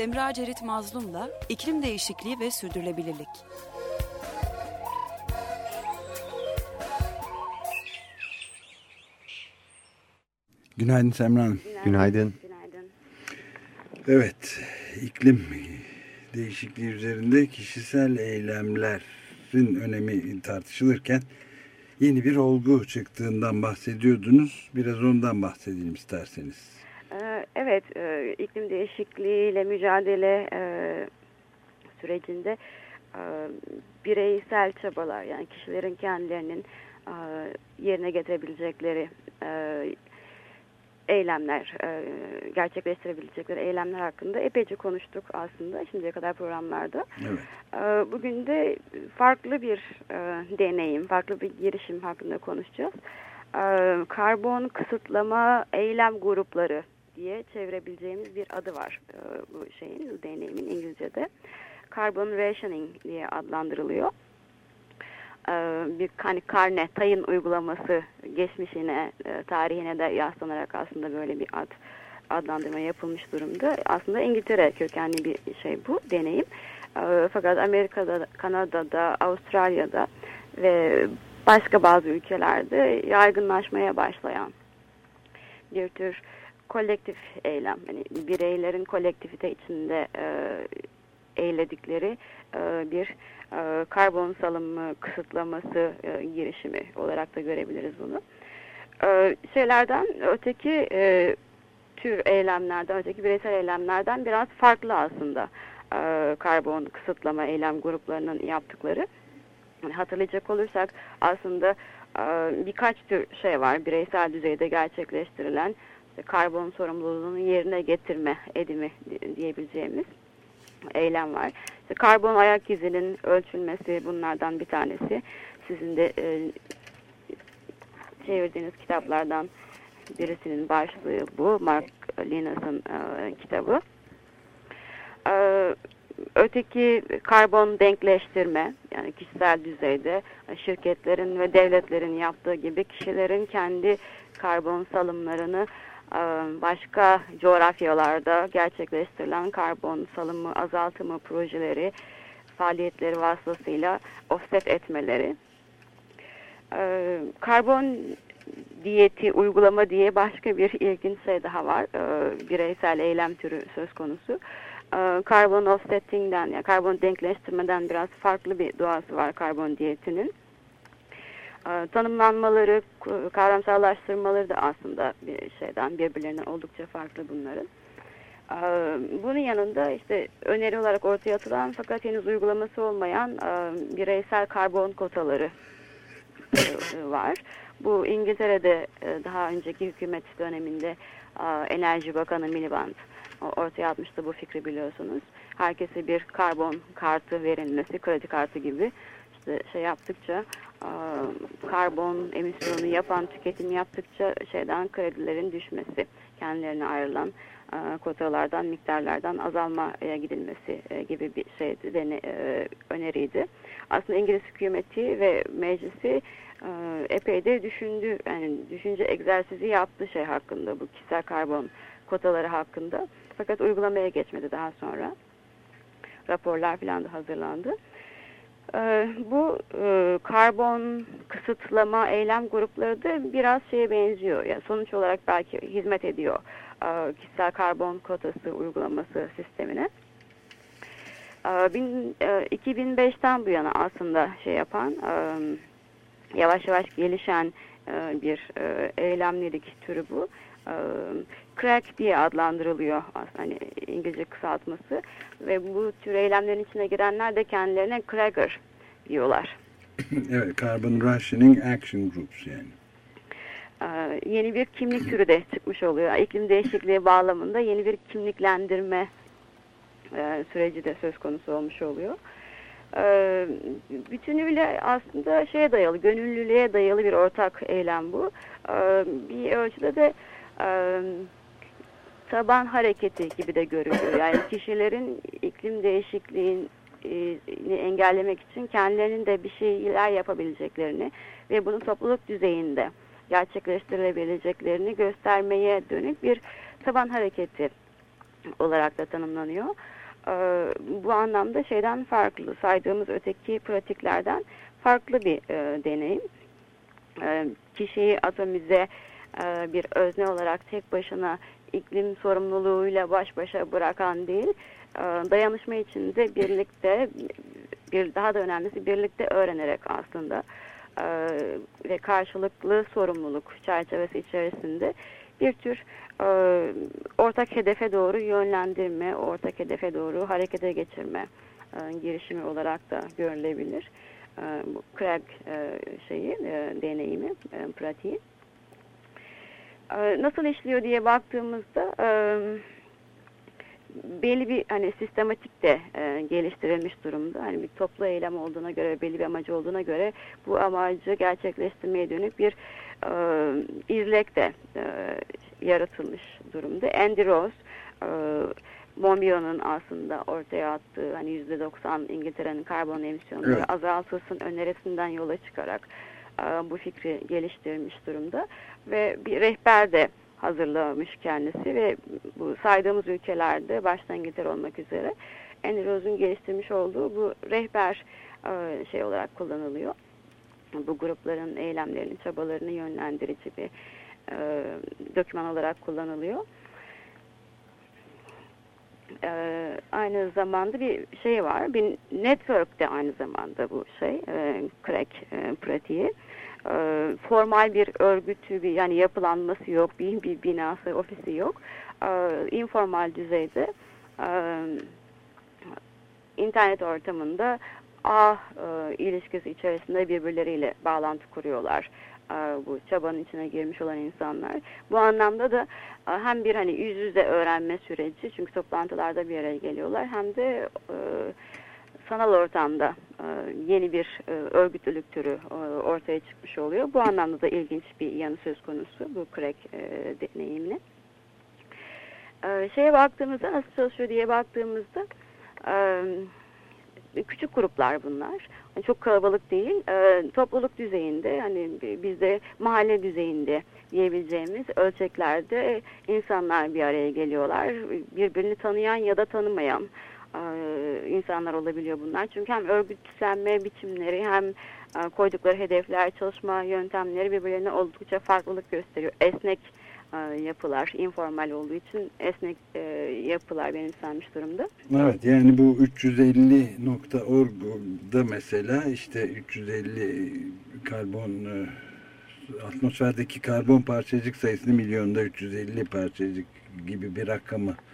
Semra Cerit Mazlum'la iklim değişikliği ve sürdürülebilirlik. Günaydın Semra Hanım. Günaydın. Günaydın. Evet, iklim değişikliği üzerinde kişisel eylemlerin önemi tartışılırken yeni bir olgu çıktığından bahsediyordunuz. Biraz ondan bahsedelim isterseniz. Ee, evet, e, iklim değişikliğiyle mücadele e, sürecinde e, bireysel çabalar yani kişilerin kendilerinin yerine getirebilecekleri eylemler, gerçekleştirebilecekleri eylemler hakkında epeyce konuştuk aslında şimdiye kadar programlarda. Evet. Bugün de farklı bir deneyim, farklı bir girişim hakkında konuşacağız. Karbon kısıtlama eylem grupları diye çevirebileceğimiz bir adı var bu şeyin, deneyimin İngilizce'de. Carbon rationing diye adlandırılıyor. Ee, bir hani karne, tayın uygulaması geçmişine, e, tarihine de yaslanarak aslında böyle bir ad adlandırma yapılmış durumda. Aslında İngiltere kökenli bir şey bu deneyim. Ee, fakat Amerika'da, Kanada'da, Avustralya'da ve başka bazı ülkelerde yaygınlaşmaya başlayan bir tür kolektif eylem. Yani bireylerin kolektivite içinde e, eyledikleri e, bir e, karbon salımı kısıtlaması e, girişimi olarak da görebiliriz bunu. E, şeylerden öteki e, tür eylemlerden, öteki bireysel eylemlerden biraz farklı aslında e, karbon kısıtlama eylem gruplarının yaptıkları. Yani hatırlayacak olursak aslında e, birkaç tür şey var bireysel düzeyde gerçekleştirilen karbon sorumluluğunu yerine getirme edimi diyebileceğimiz eylem var. İşte karbon ayak izinin ölçülmesi bunlardan bir tanesi. Sizin de e, çevirdiğiniz kitaplardan birisinin başlığı bu. Mark Linus'un e, kitabı. E, öteki karbon denkleştirme yani kişisel düzeyde şirketlerin ve devletlerin yaptığı gibi kişilerin kendi karbon salımlarını başka coğrafyalarda gerçekleştirilen karbon salımı azaltımı projeleri faaliyetleri vasıtasıyla offset etmeleri. Karbon diyeti uygulama diye başka bir ilginç şey daha var. Bireysel eylem türü söz konusu. Karbon offsetting'den yani karbon denkleştirmeden biraz farklı bir doğası var karbon diyetinin. Ee, tanımlanmaları, kavramsallaştırmaları da aslında bir şeyden birbirlerinden oldukça farklı bunların. Ee, bunun yanında işte öneri olarak ortaya atılan fakat henüz uygulaması olmayan e, bireysel karbon kotaları e, var. Bu İngiltere'de e, daha önceki hükümet döneminde Enerji Bakanı Miliband ortaya atmıştı bu fikri biliyorsunuz. Herkese bir karbon kartı verilmesi, kredi kartı gibi işte şey yaptıkça karbon emisyonu yapan tüketim yaptıkça şeyden kredilerin düşmesi kendilerine ayrılan kotalardan miktarlardan azalmaya gidilmesi gibi bir şeydi dene, öneriydi. Aslında İngiliz hükümeti ve meclisi epey de düşündü yani düşünce egzersizi yaptı şey hakkında bu kişisel karbon kotaları hakkında fakat uygulamaya geçmedi daha sonra raporlar falan da hazırlandı. Ee, bu e, karbon kısıtlama eylem grupları da biraz şeye benziyor. Yani sonuç olarak belki hizmet ediyor e, kişisel karbon kotası uygulaması sistemine. 2005'ten e, bu yana aslında şey yapan yavaş yavaş gelişen bir eylemlilik türü bu. Crack diye adlandırılıyor hani İngilizce kısaltması ve bu tür eylemlerin içine girenler de kendilerine Cracker diyorlar. evet, Carbon Rationing Action Groups yani. Ee, yeni bir kimlik türü de çıkmış oluyor. İklim değişikliği bağlamında yeni bir kimliklendirme e, süreci de söz konusu olmuş oluyor. Ee, bütünüyle aslında şeye dayalı, gönüllülüğe dayalı bir ortak eylem bu. Ee, bir ölçüde de taban hareketi gibi de görülüyor. Yani kişilerin iklim değişikliğini engellemek için kendilerinin de bir şeyler yapabileceklerini ve bunu topluluk düzeyinde gerçekleştirilebileceklerini göstermeye dönük bir taban hareketi olarak da tanımlanıyor. Bu anlamda şeyden farklı, saydığımız öteki pratiklerden farklı bir e, deneyim. Kişiyi atomize e, bir özne olarak tek başına iklim sorumluluğuyla baş başa bırakan değil, e, dayanışma içinde birlikte, bir daha da önemlisi birlikte öğrenerek aslında e, ve karşılıklı sorumluluk çerçevesi içerisinde bir tür ortak hedefe doğru yönlendirme, ortak hedefe doğru harekete geçirme girişimi olarak da görülebilir. Bu Craig şeyi, deneyimi, pratiği. E, nasıl işliyor diye baktığımızda e, belli bir hani sistematik de e, geliştirilmiş durumda. Hani bir toplu eylem olduğuna göre, belli bir amacı olduğuna göre bu amacı gerçekleştirmeye dönük bir e, izlek de e, yaratılmış durumda. Andy Rose, e, Monbiot'un aslında ortaya attığı hani %90 İngiltere'nin karbon emisyonları Evet. azaltılsın önerisinden yola çıkarak bu fikri geliştirmiş durumda ve bir rehber de hazırlamış kendisi ve bu saydığımız ülkelerde başta İngiltere olmak üzere Andy Rose'un geliştirmiş olduğu bu rehber e, şey olarak kullanılıyor. Bu grupların eylemlerini, çabalarını yönlendirici bir e, doküman olarak kullanılıyor. E, aynı zamanda bir şey var, bir network de aynı zamanda bu şey, e, crack e, pratiği. E, formal bir örgütü, bir, yani yapılanması yok, bir, bir binası, ofisi yok. E, informal düzeyde e, internet ortamında ağ e, ilişkisi içerisinde birbirleriyle bağlantı kuruyorlar. E, bu çabanın içine girmiş olan insanlar. Bu anlamda da e, hem bir hani yüz yüze öğrenme süreci çünkü toplantılarda bir araya geliyorlar hem de e, sanal ortamda e, yeni bir e, örgütlülük türü e, ortaya çıkmış oluyor. Bu anlamda da ilginç bir yanı söz konusu bu crack e, deneyimini. E, şeye baktığımızda nasıl çalışıyor diye baktığımızda küçük gruplar bunlar. Yani çok kalabalık değil. Topluluk düzeyinde hani bizde mahalle düzeyinde diyebileceğimiz ölçeklerde insanlar bir araya geliyorlar. Birbirini tanıyan ya da tanımayan insanlar olabiliyor bunlar. Çünkü hem örgütlenme biçimleri hem e, koydukları hedefler, çalışma yöntemleri birbirlerine oldukça farklılık gösteriyor. Esnek e, yapılar, informal olduğu için esnek e, yapılar benimsenmiş durumda. Evet yani bu 350.org'da mesela işte 350 karbon e, atmosferdeki karbon parçacık sayısını milyonda 350 parçacık gibi bir rakamı e,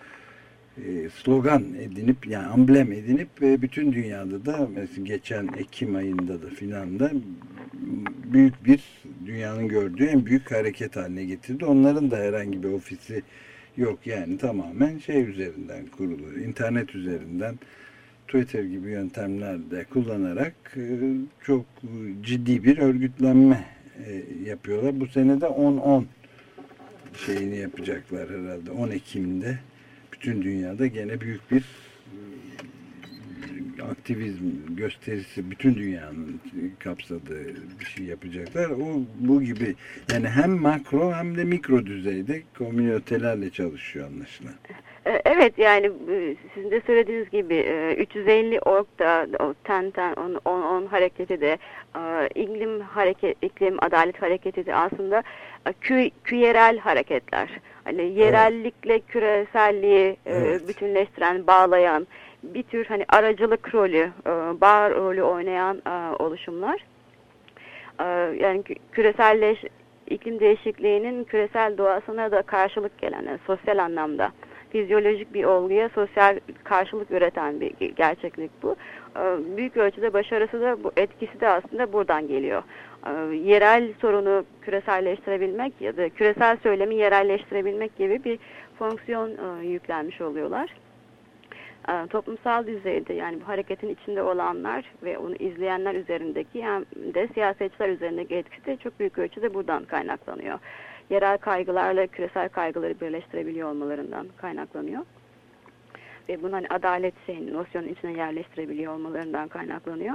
slogan edinip yani amblem edinip ve bütün dünyada da mesela geçen Ekim ayında da filan da büyük bir dünyanın gördüğü en büyük hareket haline getirdi. Onların da herhangi bir ofisi yok yani tamamen şey üzerinden kurulu. internet üzerinden Twitter gibi yöntemler de kullanarak e, çok ciddi bir örgütlenme e, yapıyorlar. Bu sene de 10-10 şeyini yapacaklar herhalde. 10 Ekim'de bütün dünyada gene büyük bir e, aktivizm gösterisi bütün dünyanın kapsadığı bir şey yapacaklar. O bu gibi yani hem makro hem de mikro düzeyde komünitelerle çalışıyor anlaşılan. E, Evet yani e, sizin de söylediğiniz gibi e, 350 org'da o ten ten 10 10 hareketi de iklim hareket iklim adalet hareketi de aslında kü, küyerel hareketler. Hani yerellikle küreselliği e, Evet. bütünleştiren, bağlayan bir tür hani aracılık rolü, e, bağ rolü oynayan e, oluşumlar. E, yani kü- küreselleş iklim değişikliğinin küresel doğasına da karşılık gelen yani sosyal anlamda fizyolojik bir olguya sosyal karşılık üreten bir ge- gerçeklik bu. E, Büyük ölçüde başarısı da bu etkisi de aslında buradan geliyor. E, Yerel sorunu küreselleştirebilmek ya da küresel söylemi yerelleştirebilmek gibi bir fonksiyon e, yüklenmiş oluyorlar. E, Toplumsal düzeyde yani bu hareketin içinde olanlar ve onu izleyenler üzerindeki hem de siyasetçiler üzerindeki etkisi de çok büyük ölçüde buradan kaynaklanıyor. Yerel kaygılarla küresel kaygıları birleştirebiliyor olmalarından kaynaklanıyor. Ve bunu hani adalet şeyin, nosyonun içine yerleştirebiliyor olmalarından kaynaklanıyor.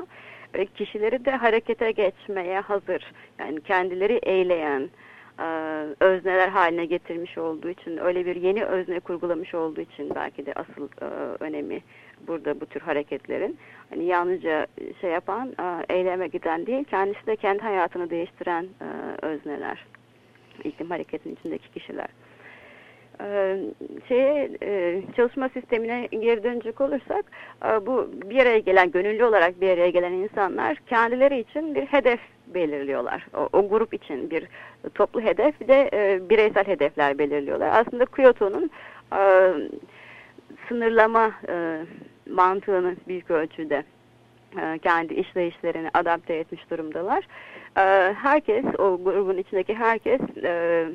Ve kişileri de harekete geçmeye hazır. Yani kendileri eyleyen, e, özneler haline getirmiş olduğu için, öyle bir yeni özne kurgulamış olduğu için belki de asıl e, önemi burada bu tür hareketlerin. Hani yalnızca şey yapan, e, eyleme giden değil, kendisi de kendi hayatını değiştiren özneler. İklim hareketinin içindeki kişiler. Ee, şeye e, çalışma sistemine geri dönecek olursak e, bu bir araya gelen gönüllü olarak bir araya gelen insanlar kendileri için bir hedef belirliyorlar. O, o grup için bir toplu hedef bir de e, bireysel hedefler belirliyorlar. Aslında Kyoto'nun sınırlama mantığını büyük ölçüde kendi işleyişlerini adapte etmiş durumdalar. E, herkes, o grubun içindeki herkes e,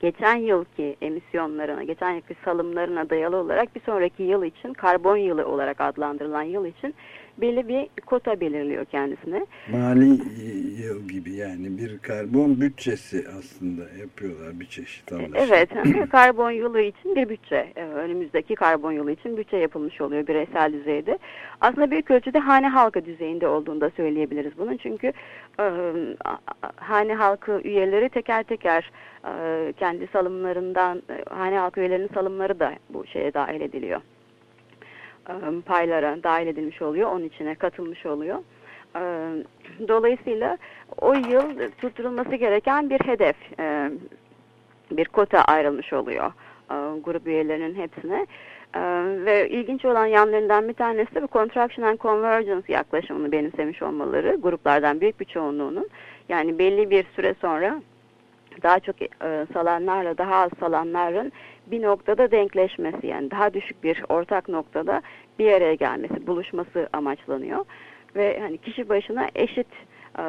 geçen yılki emisyonlarına, geçen yılki salımlarına dayalı olarak bir sonraki yıl için karbon yılı olarak adlandırılan yıl için belli bir kota belirliyor kendisine. Mali yıl gibi yani bir karbon bütçesi aslında yapıyorlar bir çeşit anlaşılan. Evet, karbon yılı için bir bütçe, e, önümüzdeki karbon yılı için bütçe yapılmış oluyor bireysel düzeyde. Aslında büyük ölçüde hane halkı düzeyinde olduğunu da söyleyebiliriz bunun. Çünkü e, hane halkı üyeleri teker teker e, kendi salımlarından, e, hane halkı üyelerinin salımları da bu şeye dahil ediliyor paylara dahil edilmiş oluyor. Onun içine katılmış oluyor. Dolayısıyla o yıl tutturulması gereken bir hedef, bir kota ayrılmış oluyor grup üyelerinin hepsine. Ve ilginç olan yanlarından bir tanesi de bu contraction and convergence yaklaşımını benimsemiş olmaları gruplardan büyük bir çoğunluğunun. Yani belli bir süre sonra daha çok salanlarla daha az salanların bir noktada denkleşmesi yani daha düşük bir ortak noktada bir araya gelmesi, buluşması amaçlanıyor. Ve hani kişi başına eşit e,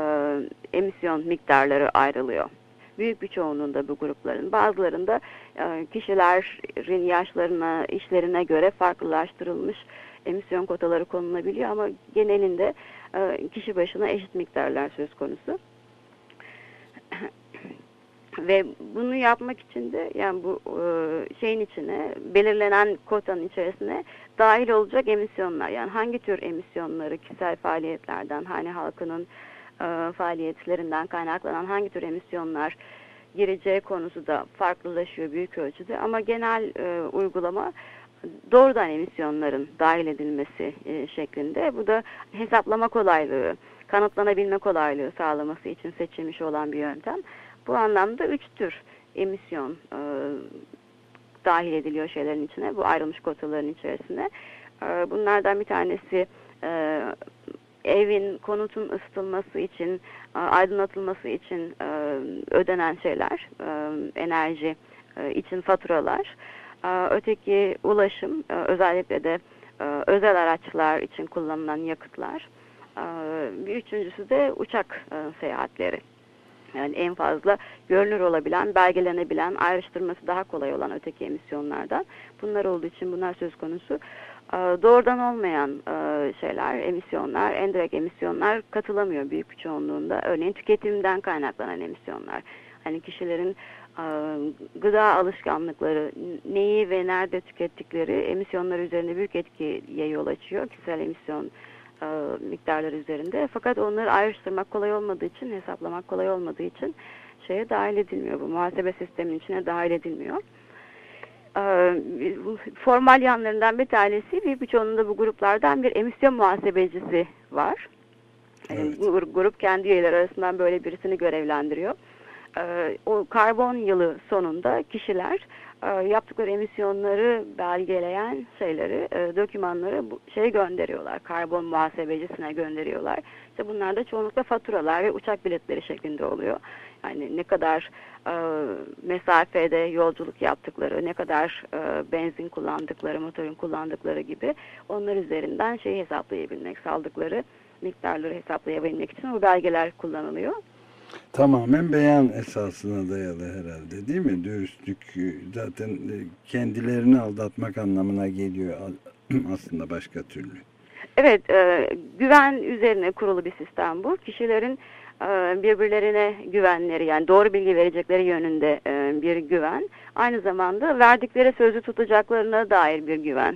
emisyon miktarları ayrılıyor. Büyük bir çoğunluğunda bu grupların. Bazılarında e, kişilerin yaşlarına, işlerine göre farklılaştırılmış emisyon kotaları konulabiliyor ama genelinde e, kişi başına eşit miktarlar söz konusu. Ve bunu yapmak için de yani bu e, şeyin içine belirlenen kotanın içerisine dahil olacak emisyonlar yani hangi tür emisyonları kişisel faaliyetlerden hani halkının e, faaliyetlerinden kaynaklanan hangi tür emisyonlar gireceği konusu da farklılaşıyor büyük ölçüde ama genel e, uygulama doğrudan emisyonların dahil edilmesi e, şeklinde. Bu da hesaplama kolaylığı, kanıtlanabilme kolaylığı sağlaması için seçilmiş olan bir yöntem. Bu anlamda üç tür emisyon e, dahil ediliyor şeylerin içine, bu ayrılmış kotaların içerisine. E, bunlardan bir tanesi e, evin, konutun ısıtılması için, e, aydınlatılması için e, ödenen şeyler, e, enerji e, için faturalar. E, öteki ulaşım, e, özellikle de e, özel araçlar için kullanılan yakıtlar. E, bir üçüncüsü de uçak e, seyahatleri. Yani en fazla görünür olabilen, belgelenebilen, ayrıştırması daha kolay olan öteki emisyonlardan. Bunlar olduğu için bunlar söz konusu. Ee, doğrudan olmayan e, şeyler, emisyonlar, endirekt emisyonlar katılamıyor büyük bir çoğunluğunda. Örneğin tüketimden kaynaklanan emisyonlar. Hani kişilerin e, gıda alışkanlıkları, neyi ve nerede tükettikleri emisyonlar üzerinde büyük etkiye yol açıyor. Kişisel emisyon e, miktarları üzerinde. Fakat onları ayrıştırmak kolay olmadığı için, hesaplamak kolay olmadığı için şeye dahil edilmiyor. Bu muhasebe sisteminin içine dahil edilmiyor. E, formal yanlarından bir tanesi bir birçoğunda bu gruplardan bir emisyon muhasebecisi var. Evet. Bu grup kendi üyeler arasından böyle birisini görevlendiriyor. E, o karbon yılı sonunda kişiler e, yaptıkları emisyonları belgeleyen şeyleri, e, dokümanları bu, şey gönderiyorlar. Karbon muhasebecisine gönderiyorlar. İşte bunlar da çoğunlukla faturalar ve uçak biletleri şeklinde oluyor. Yani ne kadar e, mesafede yolculuk yaptıkları, ne kadar e, benzin kullandıkları, motorun kullandıkları gibi onlar üzerinden şeyi hesaplayabilmek, saldıkları miktarları hesaplayabilmek için bu belgeler kullanılıyor. Tamamen beyan esasına dayalı herhalde değil mi? Dürüstlük zaten e, kendilerini aldatmak anlamına geliyor aslında başka türlü. Evet, e, güven üzerine kurulu bir sistem bu. Kişilerin e, birbirlerine güvenleri yani doğru bilgi verecekleri yönünde e, bir güven. Aynı zamanda verdikleri sözü tutacaklarına dair bir güven.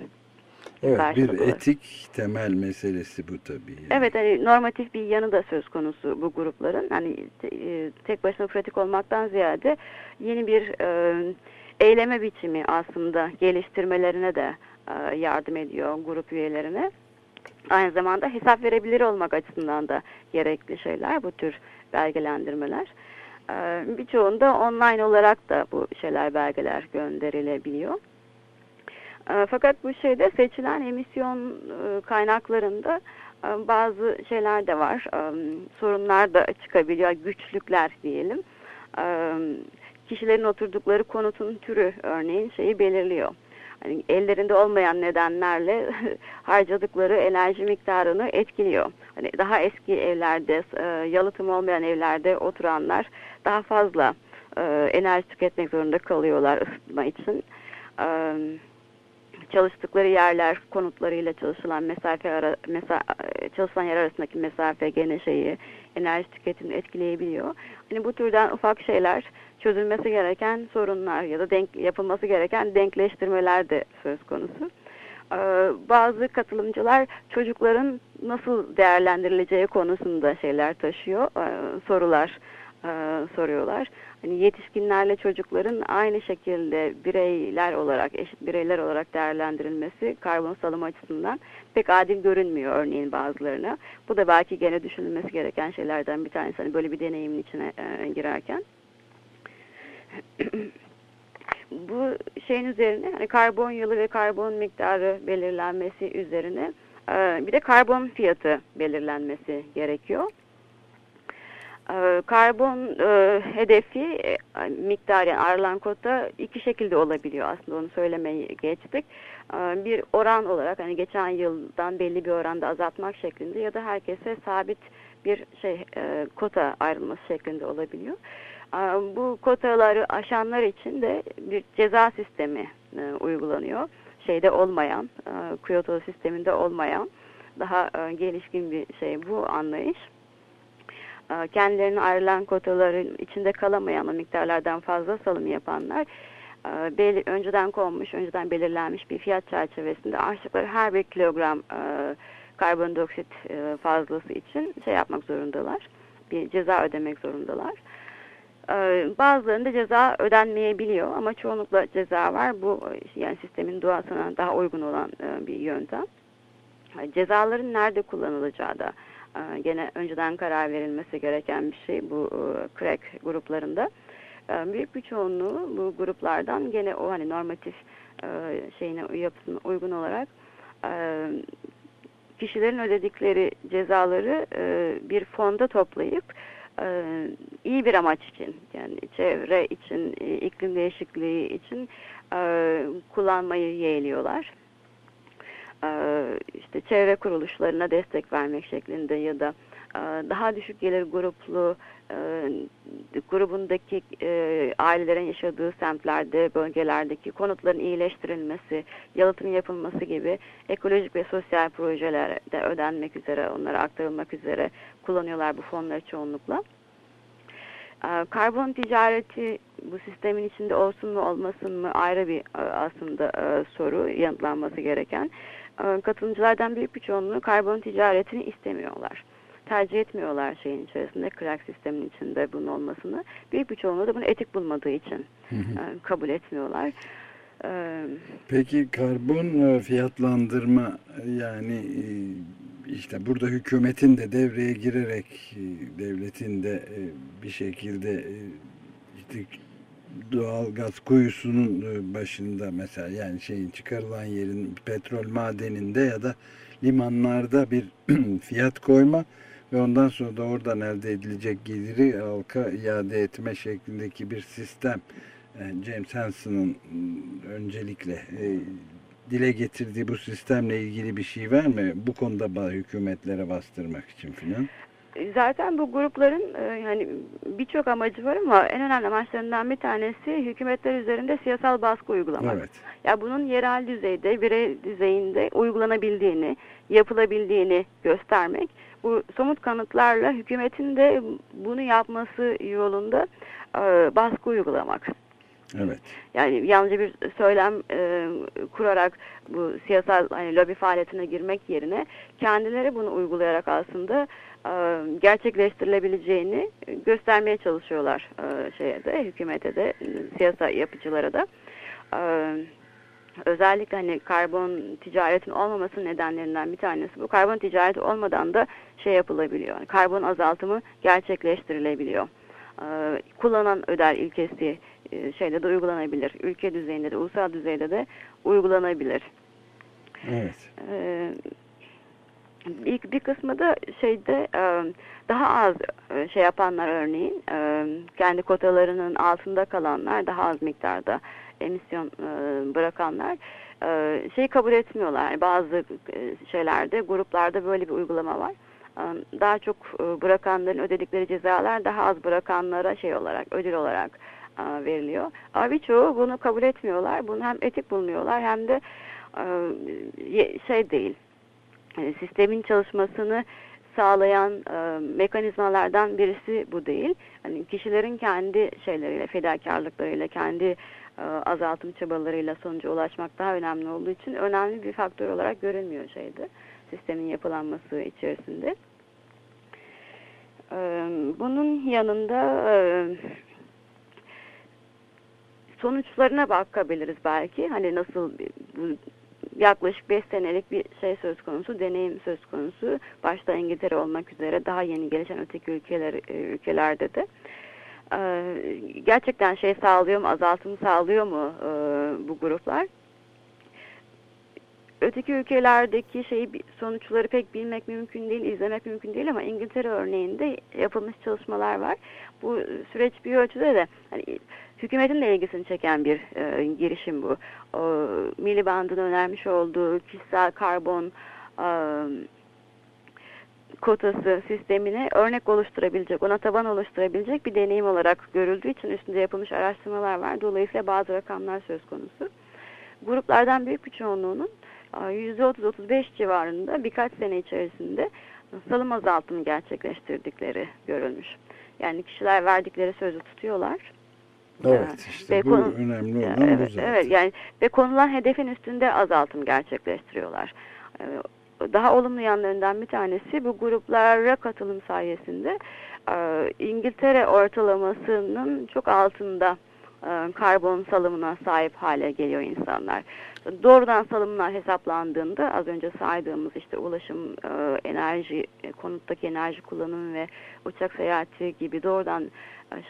Evet bir etik temel meselesi bu tabii. Yani. Evet hani normatif bir yanı da söz konusu bu grupların. Hani e, tek başına pratik olmaktan ziyade yeni bir e, eyleme biçimi aslında geliştirmelerine de e, yardım ediyor grup üyelerine. Aynı zamanda hesap verebilir olmak açısından da gerekli şeyler bu tür belgelendirmeler. E, birçoğunda online olarak da bu şeyler belgeler gönderilebiliyor. E, fakat bu şeyde seçilen emisyon kaynaklarında bazı şeyler de var. Sorunlar da çıkabiliyor. Güçlükler diyelim. Kişilerin oturdukları konutun türü örneğin şeyi belirliyor hani ellerinde olmayan nedenlerle harcadıkları enerji miktarını etkiliyor. Hani daha eski evlerde, e, yalıtım olmayan evlerde oturanlar daha fazla e, enerji tüketmek zorunda kalıyorlar ısıtma için. E, çalıştıkları yerler konutlarıyla çalışılan mesafe ara, mesa, çalışılan yer arasındaki mesafe gene şeyi enerji tüketimini etkileyebiliyor. Hani bu türden ufak şeyler çözülmesi gereken sorunlar ya da denk, yapılması gereken denkleştirmeler de söz konusu. Ee, bazı katılımcılar çocukların nasıl değerlendirileceği konusunda şeyler taşıyor, ee, sorular e, soruyorlar. Hani yetişkinlerle çocukların aynı şekilde bireyler olarak, eşit bireyler olarak değerlendirilmesi karbon salımı açısından pek adil görünmüyor örneğin bazılarına. Bu da belki gene düşünülmesi gereken şeylerden bir tanesi. Hani böyle bir deneyimin içine e, girerken. bu şeyin üzerine hani karbon yılı ve karbon miktarı belirlenmesi üzerine e, bir de karbon fiyatı belirlenmesi gerekiyor. E, karbon e, hedefi miktar yani ayrılan kota iki şekilde olabiliyor aslında onu söylemeyi geçtik. Bir oran olarak hani geçen yıldan belli bir oranda azaltmak şeklinde ya da herkese sabit bir şey kota ayrılması şeklinde olabiliyor. Bu kotaları aşanlar için de bir ceza sistemi e, uygulanıyor. Şeyde olmayan, e, Kyoto sisteminde olmayan daha e, gelişkin bir şey bu anlayış. Kendilerine ayrılan kotaların içinde kalamayan o miktarlardan fazla salım yapanlar önceden konmuş, önceden belirlenmiş bir fiyat çerçevesinde açtıkları her bir kilogram karbondioksit fazlası için şey yapmak zorundalar. Bir ceza ödemek zorundalar. Ee, bazılarında ceza ödenmeyebiliyor ama çoğunlukla ceza var. Bu yani sistemin doğasına daha uygun olan e, bir yöntem. Cezaların nerede kullanılacağı da e, gene önceden karar verilmesi gereken bir şey bu e, crack gruplarında. Büyük bir çoğunluğu bu gruplardan gene o hani normatif şeyine yapısına uygun olarak kişilerin ödedikleri cezaları bir fonda toplayıp e, iyi bir amaç için yani çevre için, e, iklim değişikliği için e, kullanmayı yeğliyorlar. İşte çevre kuruluşlarına destek vermek şeklinde ya da daha düşük gelir gruplu grubundaki ailelerin yaşadığı semtlerde, bölgelerdeki konutların iyileştirilmesi, yalıtım yapılması gibi ekolojik ve sosyal projelerde ödenmek üzere, onlara aktarılmak üzere kullanıyorlar bu fonları çoğunlukla. Karbon ticareti bu sistemin içinde olsun mu olmasın mı ayrı bir aslında soru yanıtlanması gereken. Katılımcılardan büyük bir çoğunluğu karbon ticaretini istemiyorlar. Tercih etmiyorlar şeyin içerisinde, crack sistemin içinde bunun olmasını. Büyük bir çoğunluğu da bunu etik bulmadığı için hı hı. kabul etmiyorlar. Peki karbon fiyatlandırma yani işte burada hükümetin de devreye girerek devletin de bir şekilde işte doğal gaz kuyusunun başında mesela yani şeyin çıkarılan yerin petrol madeninde ya da limanlarda bir fiyat koyma ve ondan sonra da oradan elde edilecek geliri halka iade etme şeklindeki bir sistem yani James Hansen'ın öncelikle e, dile getirdiği bu sistemle ilgili bir şey var mı? Bu konuda hükümetlere bastırmak için filan. Zaten bu grupların e, yani birçok amacı var ama en önemli amaçlarından bir tanesi hükümetler üzerinde siyasal baskı uygulamak. Evet. Ya bunun yerel düzeyde, birey düzeyinde uygulanabildiğini, yapılabildiğini göstermek. Bu somut kanıtlarla hükümetin de bunu yapması yolunda e, baskı uygulamak. Evet. Yani yalnızca bir söylem e, kurarak bu siyasal hani lobi faaliyetine girmek yerine kendileri bunu uygulayarak aslında gerçekleştirilebileceğini göstermeye çalışıyorlar e, şeye de hükümete de siyasa yapıcılara da. E, özellikle hani karbon ticaretin olmaması nedenlerinden bir tanesi bu. Karbon ticareti olmadan da şey yapılabiliyor. Yani karbon azaltımı gerçekleştirilebiliyor. Ee, kullanan öder ilkesi e, şeyde de uygulanabilir. Ülke düzeyinde de, ulusal düzeyde de uygulanabilir. Evet. Ee, bir, bir kısmı da şeyde e, daha az e, şey yapanlar örneğin e, kendi kotalarının altında kalanlar daha az miktarda emisyon bırakanlar şeyi kabul etmiyorlar. Bazı şeylerde gruplarda böyle bir uygulama var. Daha çok bırakanların ödedikleri cezalar daha az bırakanlara şey olarak ödül olarak veriliyor. Ama birçoğu bunu kabul etmiyorlar. Bunu hem etik bulmuyorlar hem de şey değil e, sistemin çalışmasını sağlayan e, mekanizmalardan birisi bu değil. Hani kişilerin kendi şeyleriyle, fedakarlıklarıyla, kendi e, azaltım çabalarıyla sonuca ulaşmak daha önemli olduğu için önemli bir faktör olarak görünmüyor şeyde. Sistemin yapılanması içerisinde. E, bunun yanında e, sonuçlarına bakabiliriz belki. Hani nasıl bu yaklaşık 5 senelik bir şey söz konusu, deneyim söz konusu. Başta İngiltere olmak üzere daha yeni gelişen öteki ülkeler, e, ülkelerde de. Ee, gerçekten şey sağlıyor mu, azaltım sağlıyor mu e, bu gruplar? Öteki ülkelerdeki şeyi sonuçları pek bilmek mümkün değil, izlemek mümkün değil ama İngiltere örneğinde yapılmış çalışmalar var. Bu süreç bir ölçüde de hani hükümetin de ilgisini çeken bir e, girişim bu. O, Milli Band'ın önermiş olduğu kişisel karbon e, kotası sistemine örnek oluşturabilecek, ona taban oluşturabilecek bir deneyim olarak görüldüğü için üstünde yapılmış araştırmalar var. Dolayısıyla bazı rakamlar söz konusu. Gruplardan büyük bir çoğunluğunun %30-35 civarında birkaç sene içerisinde salım azaltımı gerçekleştirdikleri görülmüş. Yani kişiler verdikleri sözü tutuyorlar Evet işte ve bu konu, önemli olan evet, bu zaten. Evet yani ve konulan hedefin üstünde azaltım gerçekleştiriyorlar. Ee, daha olumlu yanlarından bir tanesi bu gruplara katılım sayesinde e, İngiltere ortalamasının çok altında e, karbon salımına sahip hale geliyor insanlar. Doğrudan salımlar hesaplandığında az önce saydığımız işte ulaşım, e, enerji, konuttaki enerji kullanımı ve uçak seyahati gibi doğrudan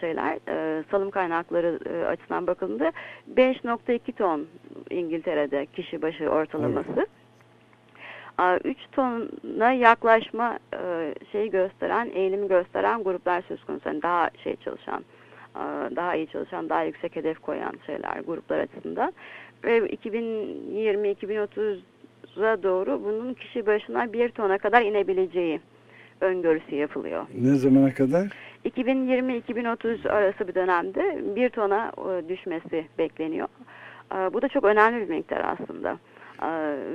şeyler e, salım kaynakları e, açısından bakıldığında 5.2 ton İngiltere'de kişi başı ortalaması. Evet. 3 tona yaklaşma e, şeyi gösteren, eğilimi gösteren gruplar söz konusu. Yani daha şey çalışan, daha iyi çalışan, daha yüksek hedef koyan şeyler gruplar açısından. Ve 2020-2030'a doğru bunun kişi başına 1 tona kadar inebileceği öngörüsü yapılıyor. Ne zamana kadar? 2020-2030 arası bir dönemde bir tona e, düşmesi bekleniyor. E, bu da çok önemli bir miktar aslında. E,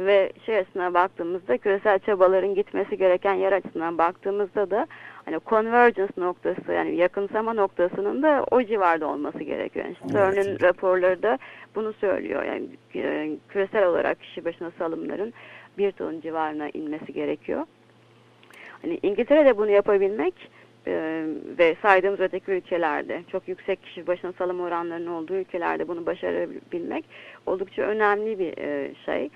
ve şey açısından baktığımızda küresel çabaların gitmesi gereken yer açısından baktığımızda da hani convergence noktası yani yakınsama noktasının da o civarda olması gerekiyor. Yani CERN'ün evet. raporları da bunu söylüyor. Yani küresel olarak kişi başına salımların bir ton civarına inmesi gerekiyor. Hani İngiltere'de bunu yapabilmek e, ve saydığımız öteki ülkelerde çok yüksek kişi başına salım oranlarının olduğu ülkelerde bunu başarabilmek oldukça önemli bir e, şey.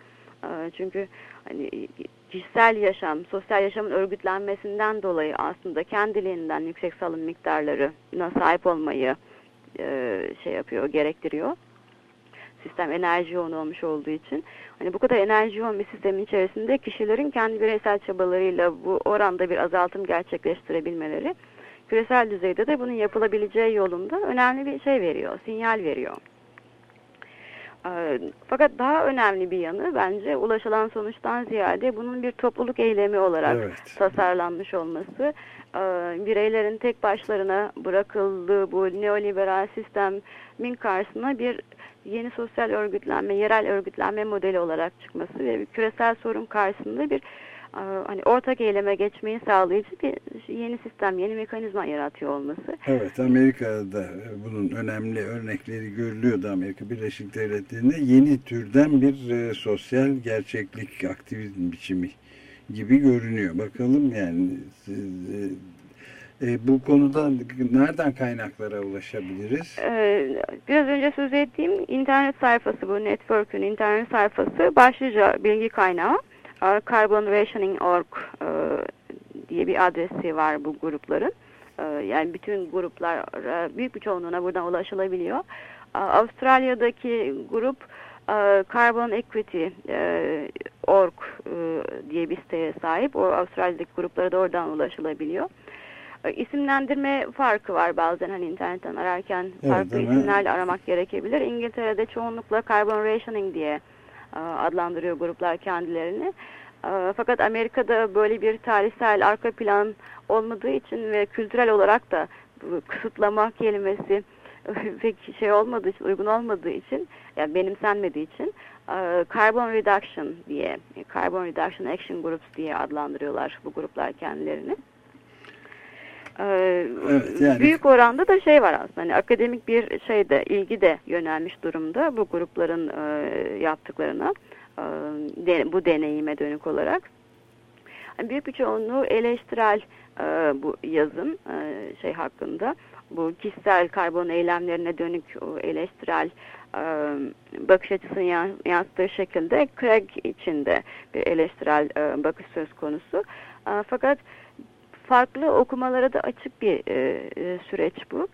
E, çünkü hani kişisel yaşam, sosyal yaşamın örgütlenmesinden dolayı aslında kendiliğinden yüksek salım miktarlarına sahip olmayı e, şey yapıyor, gerektiriyor sistem enerji yoğun olmuş olduğu için hani bu kadar enerji yoğun bir sistemin içerisinde kişilerin kendi bireysel çabalarıyla bu oranda bir azaltım gerçekleştirebilmeleri küresel düzeyde de bunun yapılabileceği yolunda önemli bir şey veriyor, sinyal veriyor. Ee, fakat daha önemli bir yanı bence ulaşılan sonuçtan ziyade bunun bir topluluk eylemi olarak evet. tasarlanmış olması. Ee, bireylerin tek başlarına bırakıldığı bu neoliberal sistemin karşısına bir yeni sosyal örgütlenme, yerel örgütlenme modeli olarak çıkması ve küresel sorun karşısında bir hani ortak eyleme geçmeyi sağlayıcı bir yeni sistem, yeni mekanizma yaratıyor olması. Evet, Amerika'da bunun önemli örnekleri görülüyordu Amerika Birleşik Devletleri'nde. Yeni türden bir e, sosyal gerçeklik aktivizm biçimi gibi görünüyor. Bakalım yani siz, e, e, bu konuda nereden kaynaklara ulaşabiliriz? Ee, biraz önce söz ettiğim internet sayfası bu network'ün internet sayfası başlıca bilgi kaynağı. Carbonrationing.org e, diye bir adresi var bu grupların. E, yani bütün gruplar büyük bir çoğunluğuna buradan ulaşılabiliyor. Avustralya'daki grup e, Carbon Equity org diye bir siteye sahip. O Avustralya'daki gruplara da oradan ulaşılabiliyor. İsimlendirme farkı var bazen hani internetten ararken farklı evet, isimlerle aramak gerekebilir. İngiltere'de çoğunlukla carbon rationing diye adlandırıyor gruplar kendilerini. Fakat Amerika'da böyle bir tarihsel arka plan olmadığı için ve kültürel olarak da kısıtlama kelimesi pek şey olmadığı için, uygun olmadığı için, yani benimsenmediği için Carbon Reduction diye, Carbon Reduction Action Groups diye adlandırıyorlar bu gruplar kendilerini. Evet, yani... Büyük oranda da şey var aslında hani akademik bir şeyde ilgi de yönelmiş durumda bu grupların e, yaptıklarına e, bu deneyime dönük olarak. Büyük bir çoğunluğu eleştirel e, bu yazın e, şey hakkında bu kişisel karbon eylemlerine dönük eleştirel bakış açısını yansıttığı şekilde Craig içinde bir eleştirel bakış söz konusu. Fakat farklı okumalara da açık bir e, e, süreç bu.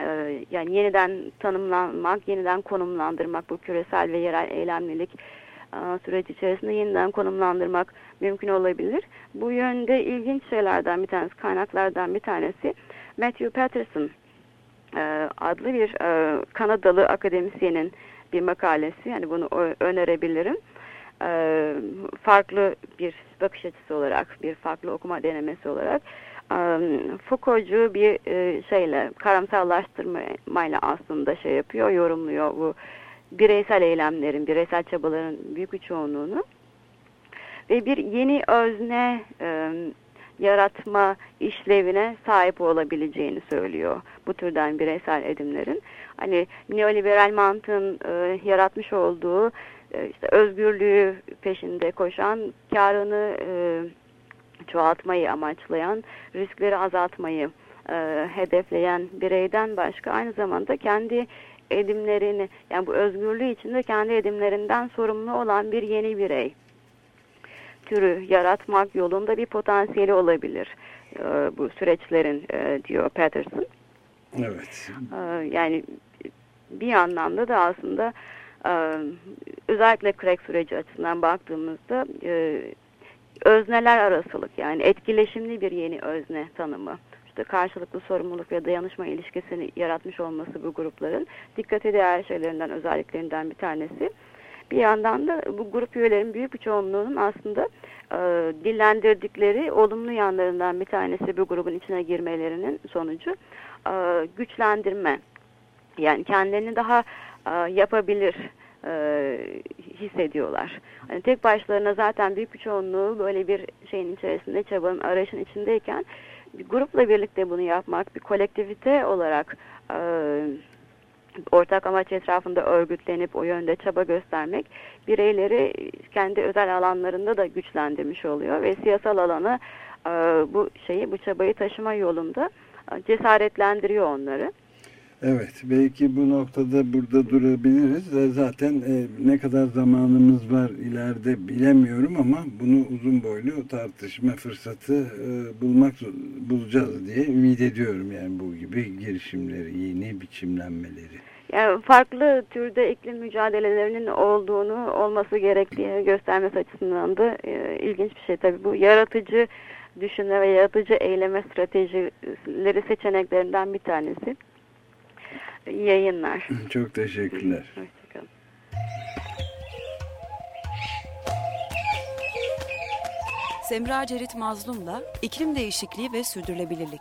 E, yani yeniden tanımlanmak, yeniden konumlandırmak bu küresel ve yerel eylemlilik e, süreç içerisinde yeniden konumlandırmak mümkün olabilir. Bu yönde ilginç şeylerden bir tanesi, kaynaklardan bir tanesi Matthew Patterson e, adlı bir e, Kanadalı akademisyenin bir makalesi. Yani bunu önerebilirim. E, farklı bir bakış açısı olarak, bir farklı okuma denemesi olarak Foucault'cu bir e, şeyle, karamsallaştırmayla aslında şey yapıyor, yorumluyor bu bireysel eylemlerin, bireysel çabaların büyük bir çoğunluğunu ve bir yeni özne e, yaratma işlevine sahip olabileceğini söylüyor bu türden bireysel edimlerin. Hani neoliberal mantığın e, yaratmış olduğu e, işte özgürlüğü peşinde koşan, karını e, çoğaltmayı amaçlayan, riskleri azaltmayı e, hedefleyen bireyden başka aynı zamanda kendi edimlerini yani bu özgürlüğü içinde kendi edimlerinden sorumlu olan bir yeni birey türü yaratmak yolunda bir potansiyeli olabilir e, bu süreçlerin e, diyor Patterson. Evet. E, yani bir anlamda da aslında özellikle crack süreci açısından baktığımızda e, özneler arasılık yani etkileşimli bir yeni özne tanımı işte karşılıklı sorumluluk ve dayanışma ilişkisini yaratmış olması bu grupların dikkate değer şeylerinden özelliklerinden bir tanesi. Bir yandan da bu grup üyelerin büyük bir çoğunluğunun aslında e, dillendirdikleri olumlu yanlarından bir tanesi bu grubun içine girmelerinin sonucu e, güçlendirme. Yani kendilerini daha yapabilir e, hissediyorlar. Hani tek başlarına zaten büyük bir çoğunluğu böyle bir şeyin içerisinde, çabanın, arayışın içindeyken bir grupla birlikte bunu yapmak, bir kolektivite olarak e, ortak amaç etrafında örgütlenip o yönde çaba göstermek bireyleri kendi özel alanlarında da güçlendirmiş oluyor ve siyasal alanı e, bu şeyi, bu çabayı taşıma yolunda e, cesaretlendiriyor onları. Evet, belki bu noktada burada durabiliriz. Zaten e, ne kadar zamanımız var ileride bilemiyorum ama bunu uzun boylu tartışma fırsatı e, bulmak bulacağız diye ümit ediyorum. Yani bu gibi girişimleri, yeni biçimlenmeleri. Yani farklı türde iklim mücadelelerinin olduğunu olması gerektiğini göstermesi açısından da e, ilginç bir şey. Tabii bu yaratıcı düşünme ve yaratıcı eyleme stratejileri seçeneklerinden bir tanesi. İyi yayınlar. Çok teşekkürler. Hoşçakalın. Semra Cerit Mazlum'la iklim değişikliği ve sürdürülebilirlik.